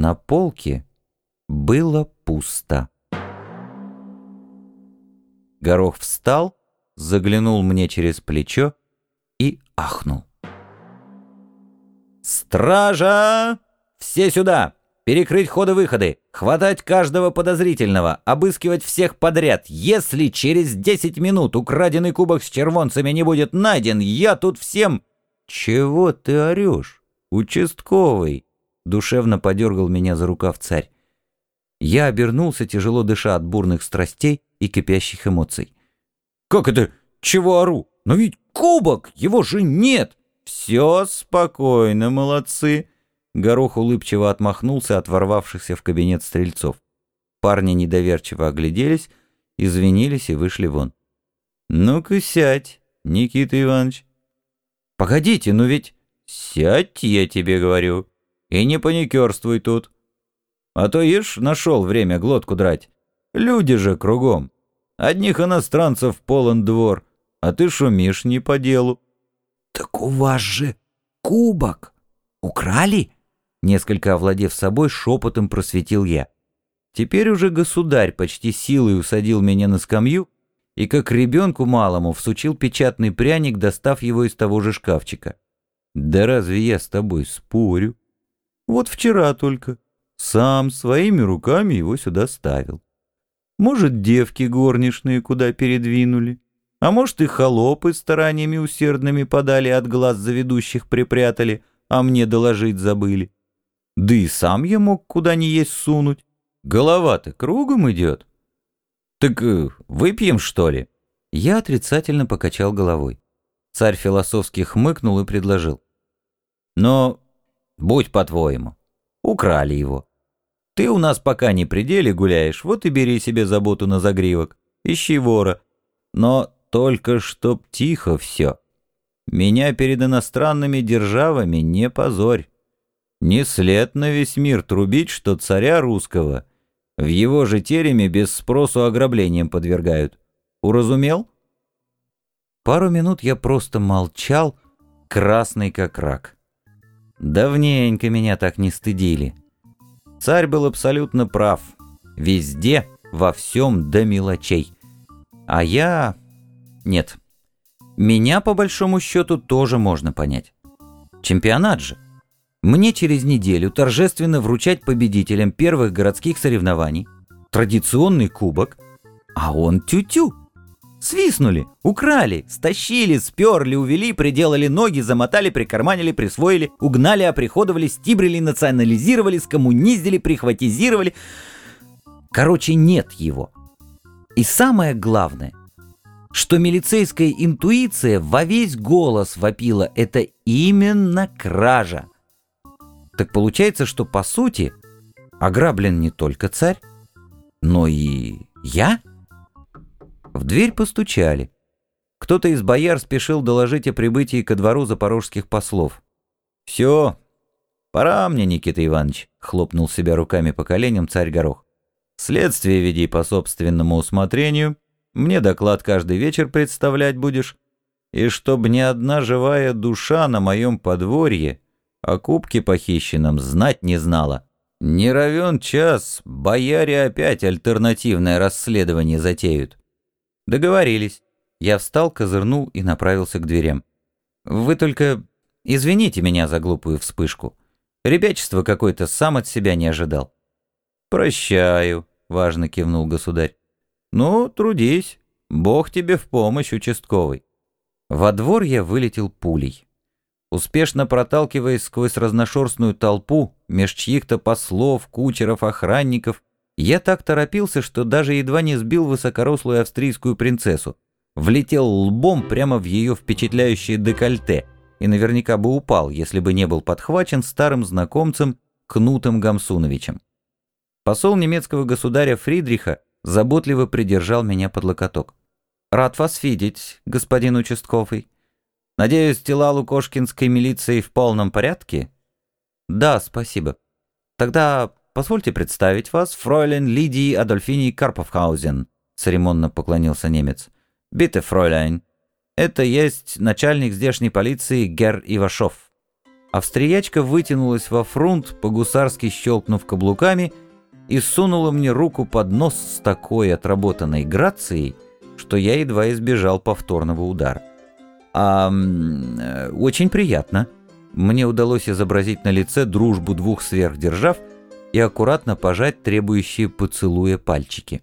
На полке было пусто. Горох встал, заглянул мне через плечо и ахнул. «Стража! Все сюда! Перекрыть ходы-выходы, хватать каждого подозрительного, обыскивать всех подряд. Если через десять минут украденный кубок с червонцами не будет найден, я тут всем...» «Чего ты орешь, участковый?» Душевно подергал меня за рукав царь. Я обернулся, тяжело дыша от бурных страстей и кипящих эмоций. «Как это? Чего ору? Но ведь кубок! Его же нет!» «Все спокойно, молодцы!» Горох улыбчиво отмахнулся от ворвавшихся в кабинет стрельцов. Парни недоверчиво огляделись, извинились и вышли вон. «Ну-ка сядь, Никита Иванович». «Погодите, ну ведь...» «Сядь, я тебе говорю, и не паникерствуй тут. А то, ишь, нашел время глотку драть. Люди же кругом. Одних иностранцев полон двор, а ты шумишь не по делу». «Так у вас же кубок украли?» Несколько овладев собой, шепотом просветил я. Теперь уже государь почти силой усадил меня на скамью и, как ребенку малому, всучил печатный пряник, достав его из того же шкафчика. «Да разве я с тобой спорю? Вот вчера только. Сам своими руками его сюда ставил. Может, девки горничные куда передвинули, а может, и холопы стараниями усердными подали от глаз заведущих припрятали, а мне доложить забыли. Да и сам я мог куда ни есть сунуть. Голова-то кругом идет. Так э, выпьем, что ли? Я отрицательно покачал головой. Царь философски хмыкнул и предложил. Но будь по-твоему. Украли его. Ты у нас пока не при деле гуляешь, вот и бери себе заботу на загривок. Ищи вора. Но только чтоб тихо все. Меня перед иностранными державами не позорь. Не след на весь мир трубить, что царя русского в его же тереме без спросу ограблением подвергают. Уразумел? Пару минут я просто молчал, красный как рак. Давненько меня так не стыдили. Царь был абсолютно прав. Везде, во всем до мелочей. А я... Нет. Меня, по большому счету, тоже можно понять. Чемпионат же. Мне через неделю торжественно вручать победителям первых городских соревнований традиционный кубок, а он тю-тю. Свистнули, украли, стащили, сперли, увели, приделали ноги, замотали, прикарманили, присвоили, угнали, оприходовали, стибрили, национализировали, скоммуниздили, прихватизировали. Короче, нет его. И самое главное, что милицейская интуиция во весь голос вопила «это именно кража». Так получается, что по сути ограблен не только царь, но и я? В дверь постучали. Кто-то из бояр спешил доложить о прибытии ко двору запорожских послов. «Все, пора мне, Никита Иванович», — хлопнул себя руками по коленям царь Горох. «Следствие веди по собственному усмотрению, мне доклад каждый вечер представлять будешь, и чтоб ни одна живая душа на моем подворье о кубке похищенном знать не знала. Не равен час, бояре опять альтернативное расследование затеют. Договорились. Я встал, козырнул и направился к дверям. Вы только извините меня за глупую вспышку. Ребячество какое-то сам от себя не ожидал. Прощаю, важно кивнул государь. Ну, трудись. Бог тебе в помощь, участковый. Во двор я вылетел пулей. Успешно проталкиваясь сквозь разношерстную толпу, меж чьих-то послов, кучеров, охранников, я так торопился, что даже едва не сбил высокорослую австрийскую принцессу. Влетел лбом прямо в ее впечатляющее декольте и наверняка бы упал, если бы не был подхвачен старым знакомцем Кнутом Гамсуновичем. Посол немецкого государя Фридриха заботливо придержал меня под локоток. «Рад вас видеть, господин участковый. Надеюсь, тела Лукошкинской милиции в полном порядке? Да, спасибо. Тогда позвольте представить вас, фройлен Лидии Адольфини Карповхаузен, церемонно поклонился немец. Бите, фройлен. Это есть начальник здешней полиции Гер Ивашов. Австриячка вытянулась во фрунт, по-гусарски щелкнув каблуками, и сунула мне руку под нос с такой отработанной грацией, что я едва избежал повторного удара. А очень приятно. Мне удалось изобразить на лице дружбу двух сверхдержав и аккуратно пожать требующие поцелуя пальчики.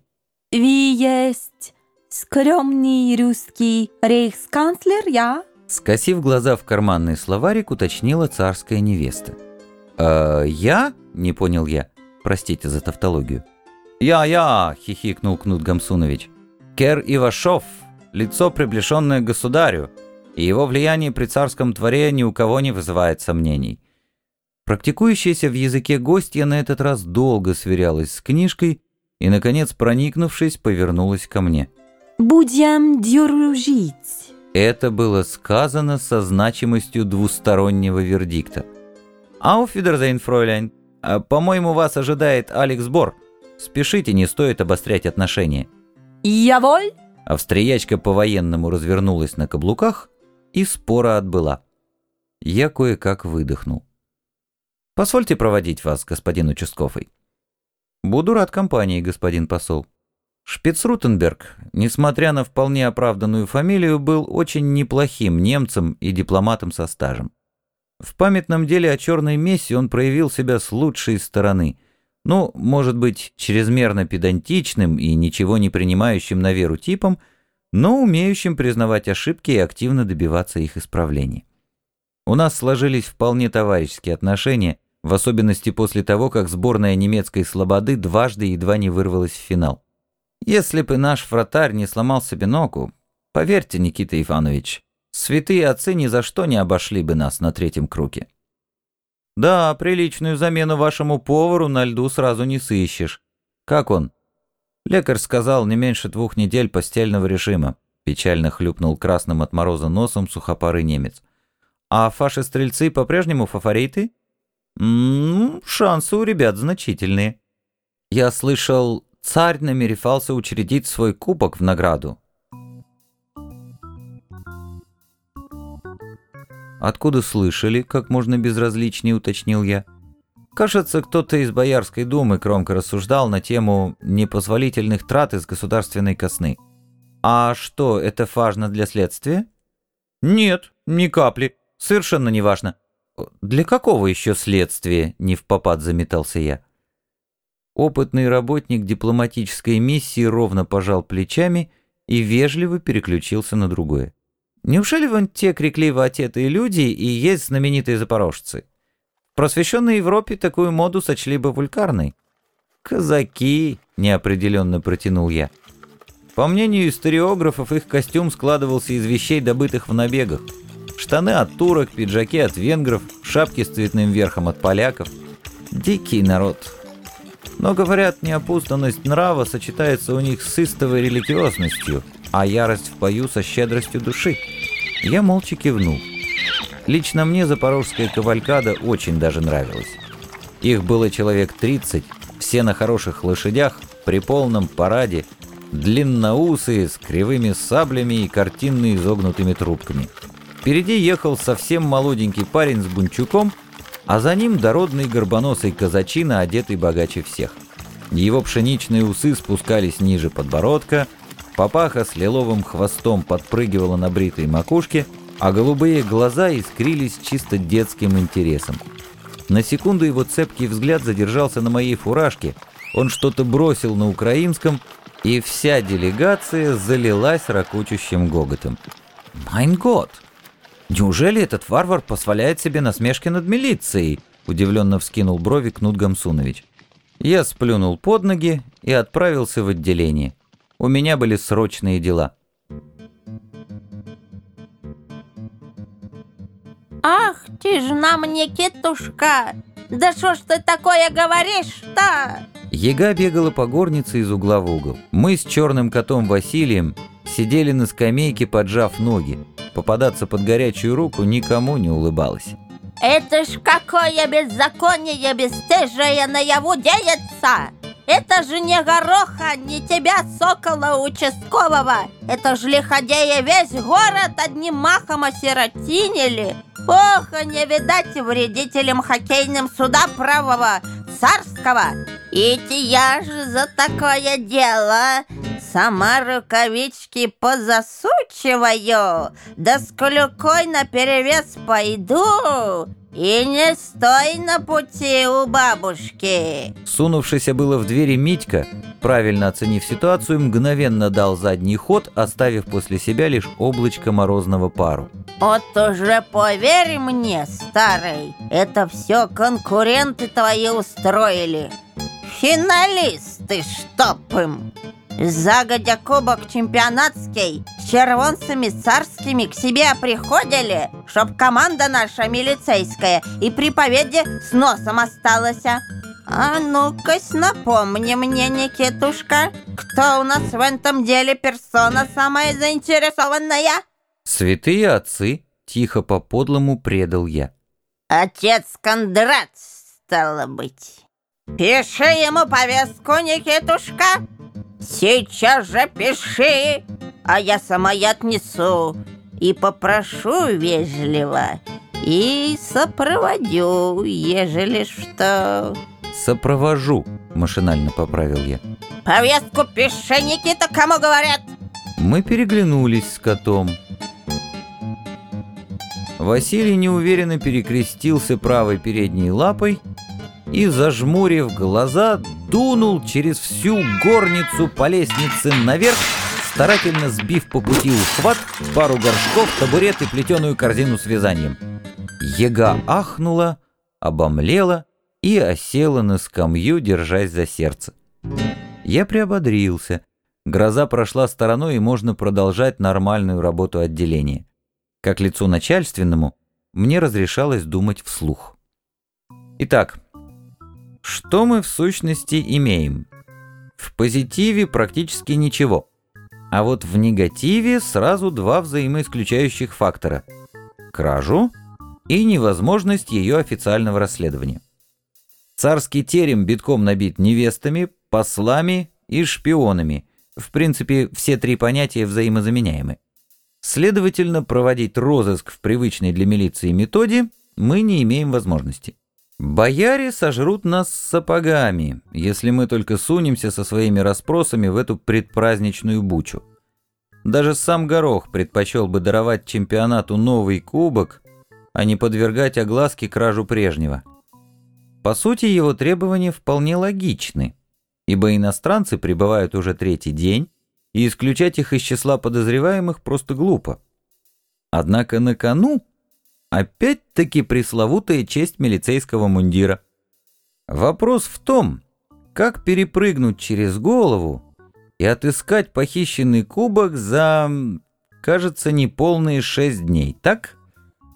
«Ви есть скромный русский рейхсканцлер, я?» Скосив глаза в карманный словарик, уточнила царская невеста. «Э, «Я?» — не понял я. Простите за тавтологию. «Я-я!» — хихикнул Кнут Гамсунович. «Кер Ивашов, лицо, приближенное к государю, и его влияние при царском дворе ни у кого не вызывает сомнений». Практикующаяся в языке гостья на этот раз долго сверялась с книжкой и, наконец, проникнувшись, повернулась ко мне. «Будем дружить». Это было сказано со значимостью двустороннего вердикта. «Ауф Видерзейн, фройляйн. По-моему, вас ожидает Алекс Бор. Спешите, не стоит обострять отношения». «Я воль?» Австриячка по-военному развернулась на каблуках и спора отбыла. Я кое-как выдохнул. «Позвольте проводить вас, господин участковый». «Буду рад компании, господин посол». Шпицрутенберг, несмотря на вполне оправданную фамилию, был очень неплохим немцем и дипломатом со стажем. В памятном деле о черной мессе он проявил себя с лучшей стороны. Ну, может быть, чрезмерно педантичным и ничего не принимающим на веру типом, но умеющим признавать ошибки и активно добиваться их исправления. У нас сложились вполне товарищеские отношения, в особенности после того, как сборная немецкой слободы дважды едва не вырвалась в финал. Если бы наш вратарь не сломал себе ногу, поверьте, Никита Иванович, святые отцы ни за что не обошли бы нас на третьем круге. Да, приличную замену вашему повару на льду сразу не сыщешь. Как он? Лекарь сказал, не меньше двух недель постельного режима. Печально хлюпнул красным от мороза носом сухопарый немец. А фаши-стрельцы по-прежнему фавориты? М шансы у ребят значительные. Я слышал, царь намеревался учредить свой кубок в награду. Откуда слышали, как можно безразличнее уточнил я. Кажется, кто-то из Боярской думы громко рассуждал на тему непозволительных трат из государственной казны. А что, это важно для следствия? Нет, ни капли. Совершенно не важно. Для какого еще следствия? Не в попад заметался я. Опытный работник дипломатической миссии ровно пожал плечами и вежливо переключился на другое. Неужели вон те крикливо отетые люди и есть знаменитые запорожцы? В просвещенной Европе такую моду сочли бы вулькарной. «Казаки!» — неопределенно протянул я. По мнению историографов, их костюм складывался из вещей, добытых в набегах. Штаны от турок, пиджаки от венгров, шапки с цветным верхом от поляков. Дикий народ, но, говорят, неопутанность нрава сочетается у них с истовой религиозностью, а ярость в пою со щедростью души. Я молча кивнул. Лично мне запорожская кавалькада очень даже нравилась. Их было человек 30, все на хороших лошадях, при полном параде, длинноусые, с кривыми саблями и картинно изогнутыми трубками. Впереди ехал совсем молоденький парень с бунчуком – а за ним дородный горбоносый казачина, одетый богаче всех. Его пшеничные усы спускались ниже подбородка, папаха с лиловым хвостом подпрыгивала на бритой макушке, а голубые глаза искрились чисто детским интересом. На секунду его цепкий взгляд задержался на моей фуражке, он что-то бросил на украинском, и вся делегация залилась ракучущим гоготом. «Майн год!» «Неужели этот варвар позволяет себе насмешки над милицией?» – удивленно вскинул брови Кнут Гамсунович. Я сплюнул под ноги и отправился в отделение. У меня были срочные дела. «Ах, ты ж на мне, кетушка! Да что ж ты такое говоришь-то?» Ега бегала по горнице из угла в угол. Мы с черным котом Василием сидели на скамейке, поджав ноги попадаться под горячую руку никому не улыбалось. «Это ж какое беззаконие бесстыжее наяву деется! Это же не гороха, не тебя, сокола участкового! Это ж лиходея весь город одним махом осиротинили! Ох, не видать вредителям хоккейным суда правого царского. Ведь я же за такое дело сама рукавички позасучиваю, да с клюкой наперевес пойду, и не стой на пути у бабушки. Сунувшийся было в двери Митька, правильно оценив ситуацию, мгновенно дал задний ход, оставив после себя лишь облачко морозного пару. Вот уже поверь мне, старый, это все конкуренты твои устроили. Финалисты, чтоб им! Загодя кубок чемпионатский с червонцами царскими к себе приходили, чтоб команда наша милицейская и при победе с носом осталась. А ну-ка, напомни мне, Никитушка, кто у нас в этом деле персона самая заинтересованная? Святые отцы, тихо по-подлому предал я. Отец Кондрат, стало быть. Пиши ему повестку, Никитушка. Сейчас же пиши, а я сама я отнесу и попрошу вежливо, и сопроводю, ежели что. Сопровожу, машинально поправил я. Повестку пиши, Никита, кому говорят? Мы переглянулись с котом. Василий неуверенно перекрестился правой передней лапой и, зажмурив глаза, дунул через всю горницу по лестнице наверх, старательно сбив по пути ухват, пару горшков, табурет и плетеную корзину с вязанием. Ега ахнула, обомлела и осела на скамью, держась за сердце. Я приободрился. Гроза прошла стороной, и можно продолжать нормальную работу отделения. Как лицу начальственному, мне разрешалось думать вслух. Итак, что мы в сущности имеем? В позитиве практически ничего. А вот в негативе сразу два взаимоисключающих фактора. Кражу и невозможность ее официального расследования. Царский терем битком набит невестами, послами и шпионами. В принципе, все три понятия взаимозаменяемы. Следовательно, проводить розыск в привычной для милиции методе мы не имеем возможности. Бояре сожрут нас сапогами, если мы только сунемся со своими расспросами в эту предпраздничную бучу. Даже сам Горох предпочел бы даровать чемпионату новый кубок, а не подвергать огласке кражу прежнего. По сути, его требования вполне логичны, ибо иностранцы прибывают уже третий день, и исключать их из числа подозреваемых просто глупо. Однако на кону Опять-таки пресловутая честь милицейского мундира. Вопрос в том, как перепрыгнуть через голову и отыскать похищенный кубок за, кажется, неполные шесть дней, так?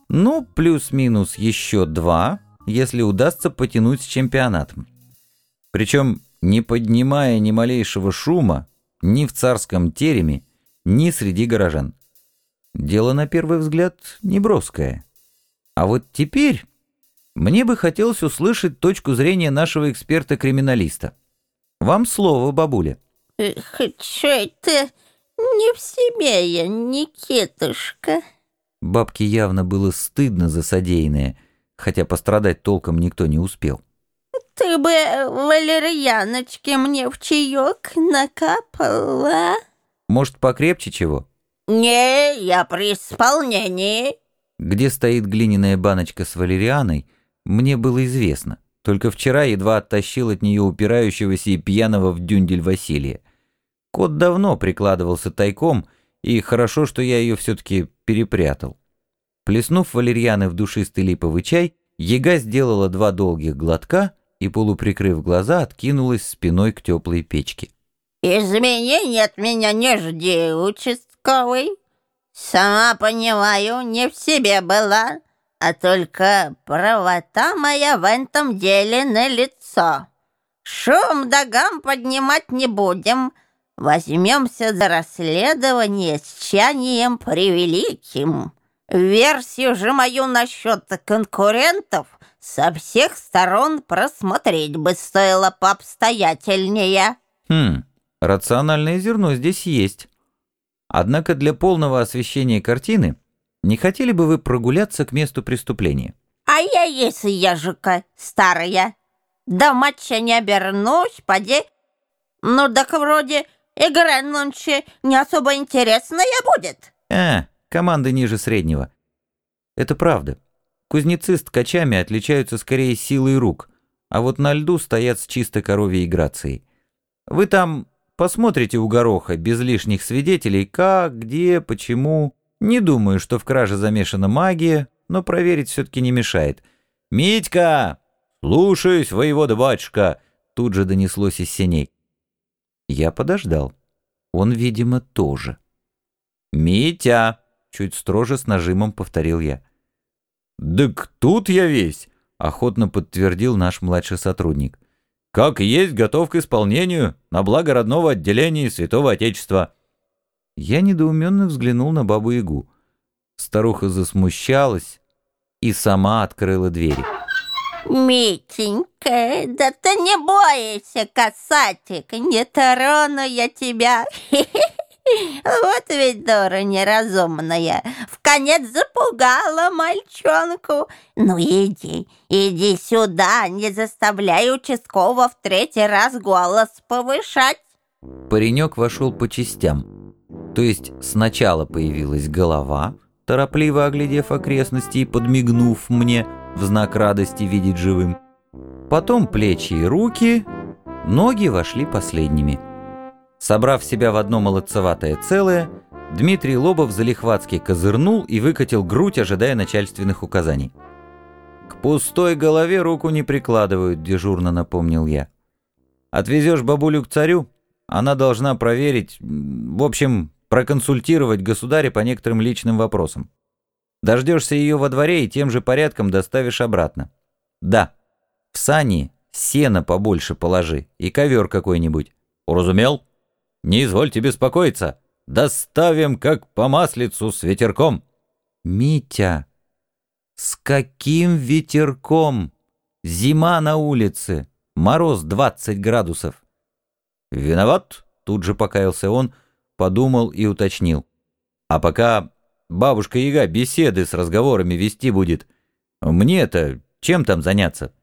Ну, плюс-минус еще два, если удастся потянуть с чемпионатом. Причем не поднимая ни малейшего шума ни в царском тереме, ни среди горожан. Дело, на первый взгляд, неброское. А вот теперь мне бы хотелось услышать точку зрения нашего эксперта-криминалиста. Вам слово, бабуля. Чё это не в себе я, Никитушка? Бабке явно было стыдно за содеянное, хотя пострадать толком никто не успел. Ты бы валерьяночки мне в чаек накапала? Может, покрепче чего? Не, я при исполнении. Где стоит глиняная баночка с валерианой, мне было известно. Только вчера едва оттащил от нее упирающегося и пьяного в дюндель Василия. Кот давно прикладывался тайком, и хорошо, что я ее все-таки перепрятал. Плеснув валерьяны в душистый липовый чай, яга сделала два долгих глотка и, полуприкрыв глаза, откинулась спиной к теплой печке. «Изменений от меня не жди, участковый», Сама понимаю, не в себе была, а только правота моя в этом деле на лицо. Шум да гам поднимать не будем, возьмемся за расследование с чаянием превеликим. Версию же мою насчет конкурентов со всех сторон просмотреть бы стоило пообстоятельнее. Хм, рациональное зерно здесь есть. Однако для полного освещения картины не хотели бы вы прогуляться к месту преступления? А я если ежика старая. До матча не обернусь, поди. Ну, так вроде игра нынче не особо интересная будет. А, команды ниже среднего. Это правда. Кузнецы с ткачами отличаются скорее силой рук, а вот на льду стоят с чисто коровьей грацией. Вы там посмотрите у гороха без лишних свидетелей, как, где, почему. Не думаю, что в краже замешана магия, но проверить все-таки не мешает. «Митька! Слушаюсь, воевода батюшка!» Тут же донеслось из сеней. Я подождал. Он, видимо, тоже. «Митя!» — чуть строже с нажимом повторил я. «Так тут я весь!» — охотно подтвердил наш младший сотрудник. «Как есть, готов к исполнению, на благо родного отделения Святого Отечества». Я недоуменно взглянул на бабу-ягу. Старуха засмущалась и сама открыла двери. Митенька, да ты не бойся, касатик, не трону я тебя. Вот ведь дура неразумная, в конец запугала мальчонку. Ну иди, иди сюда, не заставляй участкового в третий раз голос повышать. Паренек вошел по частям. То есть сначала появилась голова, торопливо оглядев окрестности и подмигнув мне в знак радости видеть живым. Потом плечи и руки, ноги вошли последними. Собрав себя в одно молодцеватое целое, Дмитрий Лобов залихватски козырнул и выкатил грудь, ожидая начальственных указаний. «К пустой голове руку не прикладывают», — дежурно напомнил я. «Отвезешь бабулю к царю, она должна проверить, в общем, проконсультировать государя по некоторым личным вопросам. Дождешься ее во дворе и тем же порядком доставишь обратно. Да, в сани сено побольше положи и ковер какой-нибудь. Уразумел?» Не извольте беспокоиться. Доставим, как по маслицу, с ветерком. Митя, с каким ветерком? Зима на улице, мороз 20 градусов. Виноват, тут же покаялся он, подумал и уточнил. А пока бабушка Яга беседы с разговорами вести будет, мне-то чем там заняться?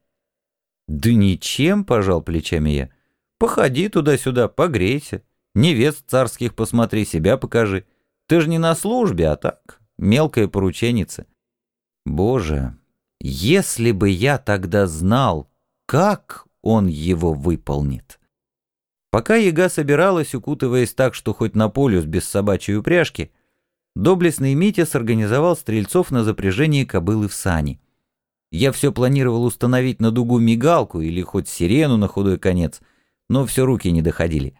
Да ничем, пожал плечами я. Походи туда-сюда, погрейся. Невест царских посмотри, себя покажи. Ты же не на службе, а так, мелкая порученица. Боже, если бы я тогда знал, как он его выполнит. Пока яга собиралась, укутываясь так, что хоть на полюс без собачьей упряжки, доблестный Митя сорганизовал стрельцов на запряжение кобылы в сани. Я все планировал установить на дугу мигалку или хоть сирену на худой конец, но все руки не доходили.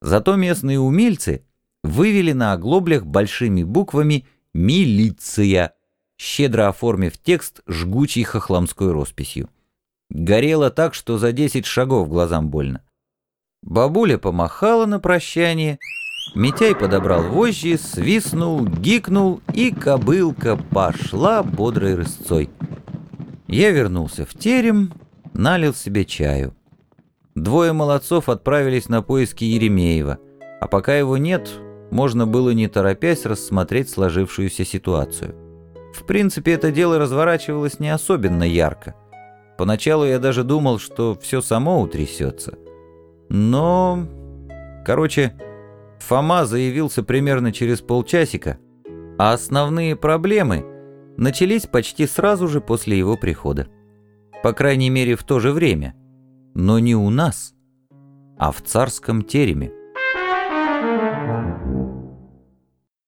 Зато местные умельцы вывели на оглоблях большими буквами «Милиция», щедро оформив текст жгучей хохломской росписью. Горело так, что за десять шагов глазам больно. Бабуля помахала на прощание, Митяй подобрал вожжи, свистнул, гикнул, и кобылка пошла бодрой рысцой. Я вернулся в терем, налил себе чаю. Двое молодцов отправились на поиски Еремеева, а пока его нет, можно было не торопясь рассмотреть сложившуюся ситуацию. В принципе, это дело разворачивалось не особенно ярко. Поначалу я даже думал, что все само утрясется. Но... Короче, Фома заявился примерно через полчасика, а основные проблемы начались почти сразу же после его прихода. По крайней мере, в то же время – но не у нас, а в царском тереме.